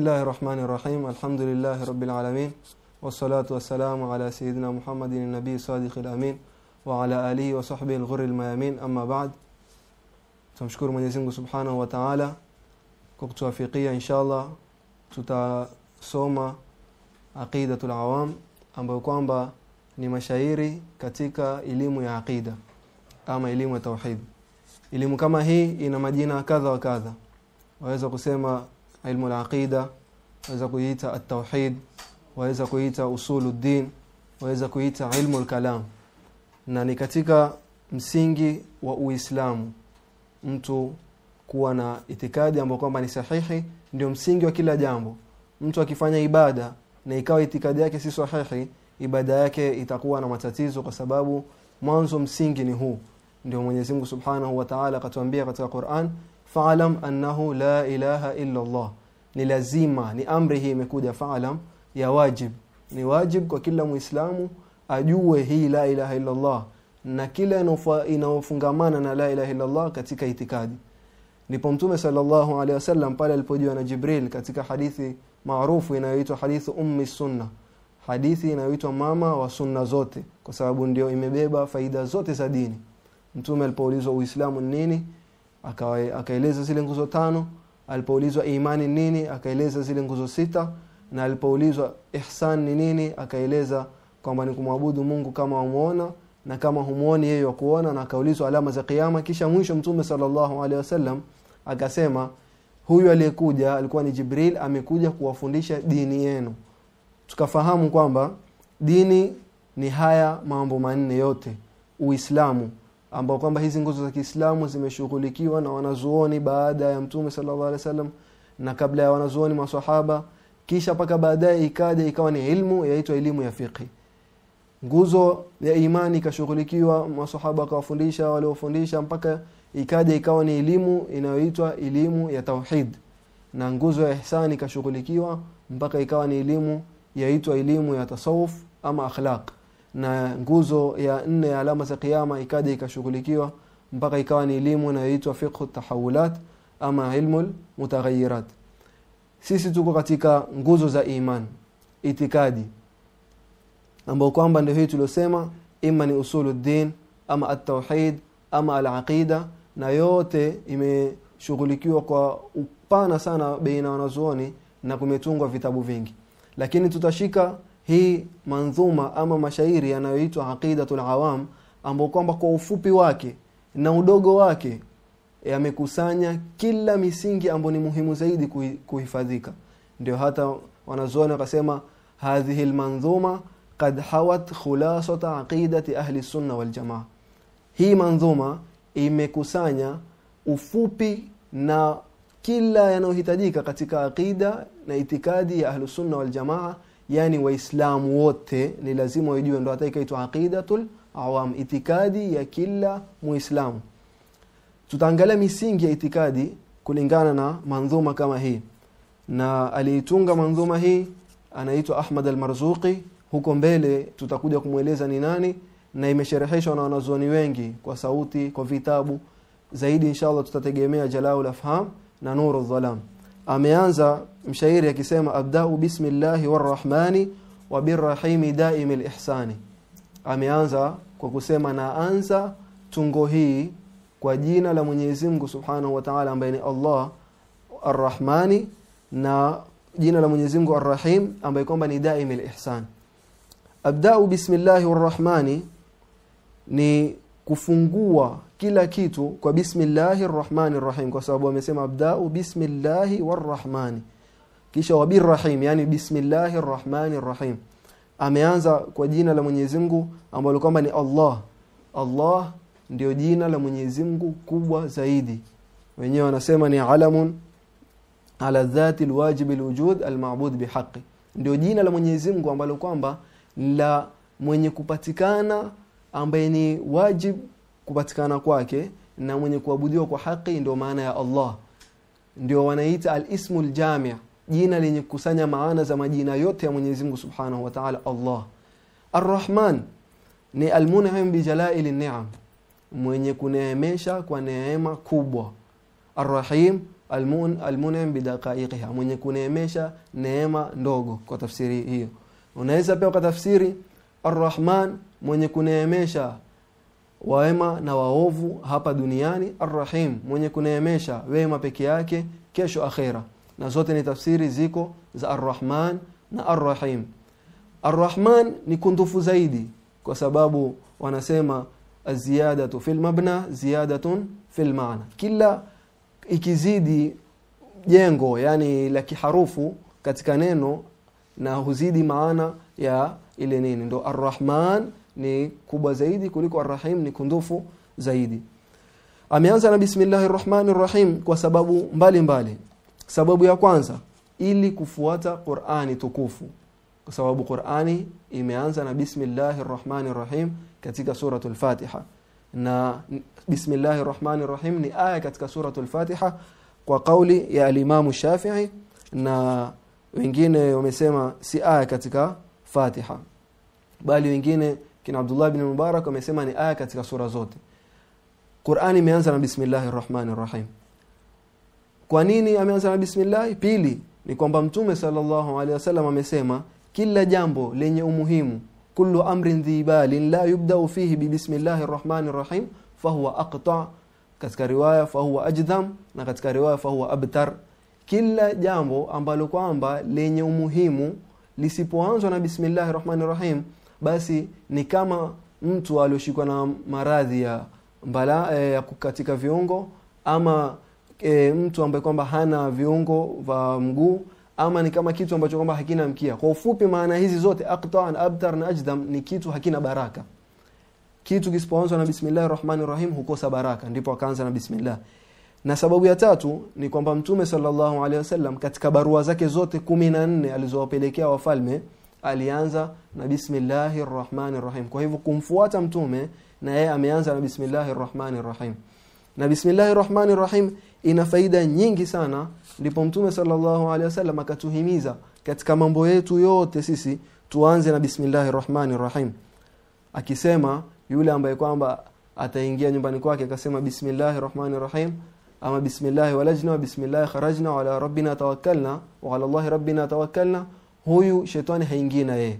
Bismillahirrahmanirrahim. Elhamdülillahi Rabbil alemin. Ve salatu ve selamu ala seyyidina Muhammedin nebi sadikil amin. Ve ala alihi ve sahbihi gurril mayamin. Amma ba'd. Tumshukuru Mwenyezi Mungu Subhanahu wa Ta'ala kwa kutuwafikia inshallah tutasoma Aqidatul Awam ambayo kwamba ni mashairi katika elimu ya aqida ama elimu ya tauhid. Elimu kama hii ina majina kadha wa kadha. Waweza kusema ilmu al-aqida waweza kuita at-tauhid waweza kuita usuluddin waweza kuita ilmu al-kalam. Na ni katika msingi wa Uislamu mtu kuwa na itikadi ambayo kwamba ni sahihi ndio msingi wa kila jambo. Mtu akifanya ibada na ikawa itikadi yake si sahihi ibada yake itakuwa na matatizo kwa sababu mwanzo msingi ni huu. Ndio Mwenyezi Mungu Subhanahu wa Ta'ala akatuambia katika Qur'an fa'lam annahu la ilaha illa Allah ni lazima ni amri hii imekuja fa'lam ya wajib. Ni wajib kwa kila muislamu ajue hii la ilaha illa Allah na kila inayofungamana na la ilaha illa Allah katika itikadi. Ndipo mtume sallallahu alaihi wasallam pale alipojiwa na Jibril katika hadithi maarufu inayoitwa hadithi ummi sunna. Hadithi inayoitwa mama wa sunna zote kwa sababu ndio imebeba faida zote za dini. Mtume alipoulizwa uislamu ni nini akaeleza zile nguzo tano. Alipoulizwa imani nini akaeleza zile nguzo sita. Na alipoulizwa ihsan ni nini akaeleza kwamba ni kumwabudu Mungu kama wamuona na kama humuoni yeye wa kuona. Na akaulizwa alama za kiyama. Kisha mwisho mtume sallallahu wasallam akasema huyu aliyekuja alikuwa ni Jibril amekuja kuwafundisha dini yenu. Tukafahamu kwamba dini ni haya mambo manne yote. Uislamu ambao kwamba hizi nguzo za Kiislamu zimeshughulikiwa na wanazuoni baada ya Mtume sallallahu alaihi wasallam na kabla ya wanazuoni maswahaba. Kisha paka baadaye ikaja ikawa ni ilmu yaitwa elimu ya fiqh nguzo ya imani ikashughulikiwa maswahaba akawafundisha waliofundisha mpaka ikaja ikawa ni elimu inayoitwa elimu ya tauhid. Na nguzo ya ihsani ikashughulikiwa mpaka ikawa ni elimu yaitwa elimu ya tasawuf ama akhlaq na nguzo ya nne ya alama za kiyama ikaja ikashughulikiwa mpaka ikawa ni elimu inayoitwa fiqh tahawulat ama ilmu mutaghayyirat. Sisi tuko katika nguzo za iman itikadi ambao kwamba ndio hii tuliosema ima ni usuluddin ama at-tauhid ama alaqida na yote imeshughulikiwa kwa upana sana baina wanazuoni na kumetungwa vitabu vingi. Lakini tutashika hii mandhuma ama mashairi yanayoitwa aqidatul awam ambao kwamba kwa ufupi wake na udogo wake yamekusanya kila misingi ambayo ni muhimu zaidi kuhifadhika. Ndio hata wanazuoni wakasema hadhihi almanzuma kad hawat khulasata aqidati ahli sunna wal jamaa. Hii mandhuma imekusanya ufupi na kila yanayohitajika katika aqida na itikadi ya ahli sunna wal jamaa yani waislamu wote ni lazima wajue ndo hata ikaitwa aqidatul awam itikadi ya kila muislamu. Tutaangalia misingi ya itikadi kulingana na mandhuma kama hii. Na aliitunga mandhuma hii anaitwa Ahmad al-Marzuqi. Huko mbele tutakuja kumweleza ni nani na imeshereheshwa na wanazuoni wengi kwa sauti kwa vitabu. Zaidi inshallah tutategemea Jalaul Afham na Nuru Dhalam. Ameanza mshairi akisema abda'u bismillahi warrahmani wa birrahimi daimil ihsani ameanza kwa kusema naanza tungo hii kwa jina la Mwenyezi Mungu Subhanahu wa Ta'ala ambaye ni Allah Arrahmani na jina la Mwenyezi Mungu Arrahim ambaye kwamba ni daimil ihsan abda'u bismillahi warrahmani ni kufungua kila kitu kwa bismillahi rahmanir rahim kwa sababu amesema abda'u bismillahi warrahmani kisha wabirrahim yani bismillahir rahmanir rahim ameanza kwa jina la Mwenyezi Mungu ambalo kwamba ni Allah. Allah ndio jina la Mwenyezi Mungu kubwa zaidi. Wenyewe wanasema ni alamun ala dhati alwajib alwujud alma'bud bihaqi. Ndio jina la Mwenyezi Mungu ambalo kwamba la mwenye kupatikana ambaye ni wajib kupatikana kwake na mwenye kuabudiwa kwa haki ndio maana ya Allah. Ndio wanaita al-ismul jami' jina lenye kukusanya maana za majina yote ya Mwenyezi Mungu Subhanahu wa Ta'ala Allah. Ar-Rahman ni al-mun'im bi jalaili ni'am mwenye kuneemesha kwa neema kubwa. Ar-Rahim almun almunim bidaqaiqiha mwenye kuneemesha neema ndogo kwa tafsiri hiyo. Unaweza pia ukatafsiri arrahman mwenye kuneemesha waema na waovu hapa duniani. Arrahim mwenye kuneemesha wema peke yake kesho akhera na zote ni tafsiri ziko za arrahman na arrahim. Ni kundufu zaidi kwa sababu wanasema aziyadatu fil mabna ziyadatun fil maana kila ikizidi jengo yani la kiharufu katika neno na huzidi maana ya ile nini. Ndo arrahman ni kubwa zaidi kuliko arrahim ni kundufu zaidi. Ameanza na bismillahi rrahmani rahim kwa sababu mbalimbali mbali. Sababu ya kwanza ili kufuata qurani tukufu. Kwa sababu qurani imeanza na bismillahi rahmanir rahim katika suratu lfatiha na bismillahi rahmanir rahim ni aya katika suratu lfatiha kwa kauli ya alimamu shafii na wengine wamesema si aya katika fatiha. Bali wengine kina abdullah bin mubarak wamesema ni aya katika sura zote. Qurani imeanza na bismillahi rahmanir rrahim kwa nini ameanza na bismillahi pili ni kwamba mtume salllahu alehi wasallam amesema kila jambo lenye umuhimu kulu amrin dhibalin la yubdau fihi bibismillahi rahmani rahim fahuwa aqta katika riwaya fahuwa ajdham na katika riwaya fahuwa abtar. Kila jambo ambalo kwamba lenye umuhimu lisipoanzwa na bismillahi rahmani rahim basi ni kama mtu alioshikwa na maradhi ya mbala e, ya kukatika viungo ama e, mtu ambaye kwamba hana viungo vya mguu ama ni kama kitu ambacho kwamba hakina mkia kwa ufupi maana hizi zote aqta'an, abtar na ajdam ni kitu hakina baraka kitu kisipoanzwa na bismillahi rahmani rahim hukosa baraka ndipo akaanza na bismillah na sababu ya tatu ni kwamba mtume sallallahu alaihi wasallam katika barua zake zote kumi na nne alizowapelekea wafalme alianza na bismillahi rahmanir rahim. kwa hivyo kumfuata mtume na yeye ameanza na bismillahi rahmanir rahim. na bismillahi rahmanir rrahim ina faida nyingi sana ndipo mtume sallallahu alaihi wasallam akatuhimiza katika mambo yetu yote sisi tuanze na bismillahi rahmanir rahim. Akisema yule ambaye kwamba ataingia nyumbani kwake akasema bismillahi rahmanir rahim ama bismillahi walajna bismillah kharajna wala ala rabbina tawakkalna wa ala allahi rabbina tawakkalna huyu shetani haingii na yeye.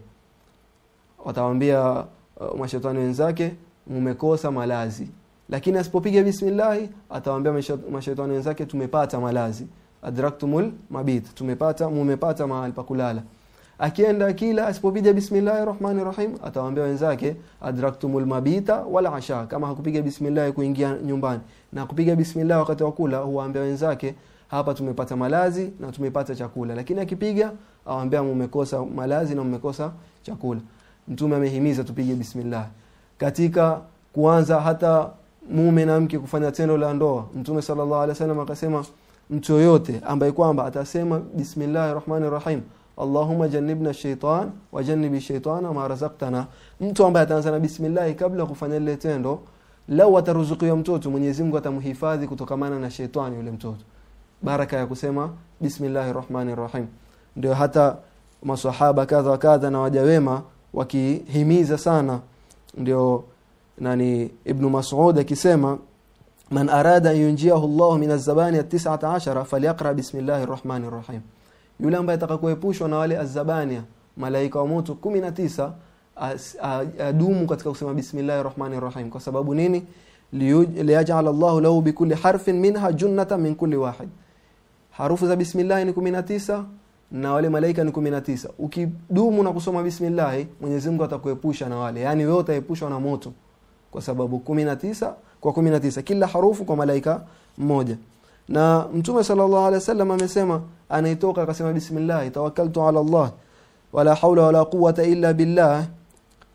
Watawambia uh, mashetani wenzake mmekosa malazi lakini asipopiga bismillahi atawambia mashaitani wenzake tumepata malazi. Adraktumul mabit. Tumepata mumepata mahali pa kulala. Akienda kila asipopiga bismillahi rahmani rahim atawaambia wenzake adraktumul mabita wala asha. Kama hakupiga bismillahi kuingia nyumbani. Na kupiga bismillah wakati wa kula huwaambia wenzake hapa tumepata malazi na tumepata chakula. Lakini akipiga awaambia mumekosa malazi na mmekosa chakula. Mtume amehimiza tupige bismillah katika kuanza hata mume na mke kufanya tendo la ndoa. Mtume sallallahu alaihi wasallam akasema mtu yoyote ambaye kwamba atasema bismillahir rahmanir rahim Allahumma jannibna shaitan wa jannibi shaitana ma razaqtana. Mtu ambaye ataanza na bismillah kabla kufanya lile tendo lau ataruzukiwa mtoto Mwenyezi Mungu atamhifadhi kutokamana na shaitani yule mtoto. Baraka ya kusema bismillahir rahmanir rahim. Ndio hata maswahaba kadha kadha na waja wema wakihimiza sana. Ndio nani ibn Mas'ud akisema man arada yunjiahu Allah min az-zabani at-19 falyaqra bismillahir rahmanir rahim yule ambaye atakakuepushwa na wale azabania malaika wa moto 19 adumu katika kusema bismillahir rahmanir rahim kwa sababu nini? Liyaj'al Allah lahu bikulli harfin minha junnatan min kulli wahid. Harufu za bismillah ni 19 na wale malaika ni 19 ukidumu na kusoma bismillah Mwenyezi Mungu atakuepusha na wale. Yani wewe utaepushwa na moto kwa sababu 19 kwa 19 kila harufu kwa malaika mmoja. Na mtume sallallahu alaihi wasallam amesema anaitoka akasema bismillah tawakkaltu ala Allah wala haula wala quwwata illa billah.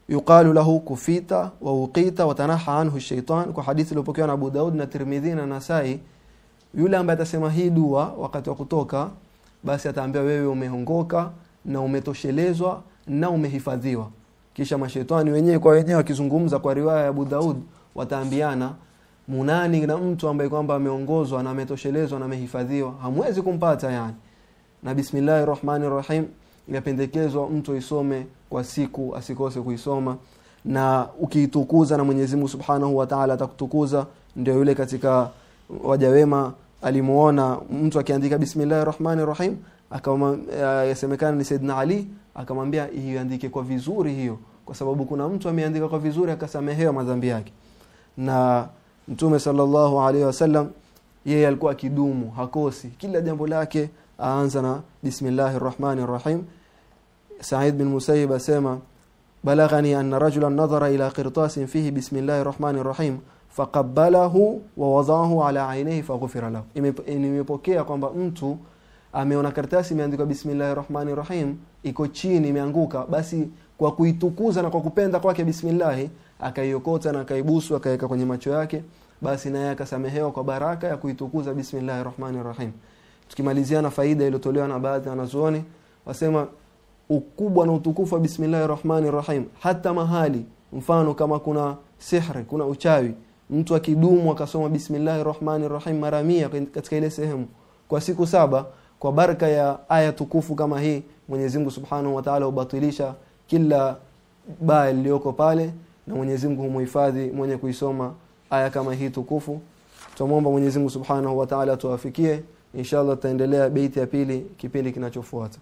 Yuqalu lahu kufita wa uqita wa tanaha anhu shaitan kwa hadithi iliyopokewa na Abu Daud na Tirmidhi na Nasai yule ambaye atasema hii dua wakati wa kutoka basi ataambiwa wewe umeongoka na umetoshelezwa na umehifadhiwa kisha mashetani wenyewe kwa wenyewe wakizungumza kwa riwaya ya Abu Daud wataambiana munani na mtu ambaye kwamba ameongozwa na ametoshelezwa na amehifadhiwa? Hamwezi kumpata yani. Na bismillahir rahmanir rahim inapendekezwa mtu isome kwa siku asikose kuisoma. Na ukiitukuza na Mwenyezi Mungu Subhanahu wa Ta'ala atakutukuza ndio yule katika waja wema alimuona mtu akiandika bismillahir rahmanir rahim akama yasemekana ni Saidna Ali akamwambia iandike kwa vizuri hiyo kwa sababu kuna mtu ameandika kwa vizuri akasamehewa madhambi yake. Na mtume sallallahu alaihi wasallam yeye alikuwa akidumu hakosi. Kila jambo lake aanza na bismillahir rahmanir rahim. Said bin Musayyib asema balaghani anna rajulan nadhara ila qirtasin fihi bismillahir rahmanir rahim faqabbalahu wa wadaahu ala ainihi faghfira lahu. Imepokea kwamba mtu ameona karatasi imeandikwa bismillahi rahmani rahim iko chini imeanguka basi kwa kuitukuza na kwa kupenda kwake bismillahi akaiokota na akaibusu akaweka kwenye macho yake basi naye akasamehewa kwa baraka ya kuitukuza bismillahi rahmani rahim tukimalizia na faida iliyotolewa na baadhi ya wanazuoni wasema ukubwa na utukufu wa bismillahi rahmani rahim hata mahali mfano kama kuna sihri kuna uchawi mtu akidumu akasoma bismillahi rahmani rahim mara 100 katika ile sehemu kwa siku saba kwa baraka ya aya tukufu kama hii Mwenyezi Mungu Subhanahu wa Ta'ala hubatilisha kila baya liliyoko pale na Mwenyezi Mungu humuhifadhi mwenye kuisoma aya kama hii tukufu. Tumomba Mwenyezi Mungu Subhanahu wa Ta'ala tuwafikie. Inshallah tutaendelea beiti ya pili kipindi kinachofuata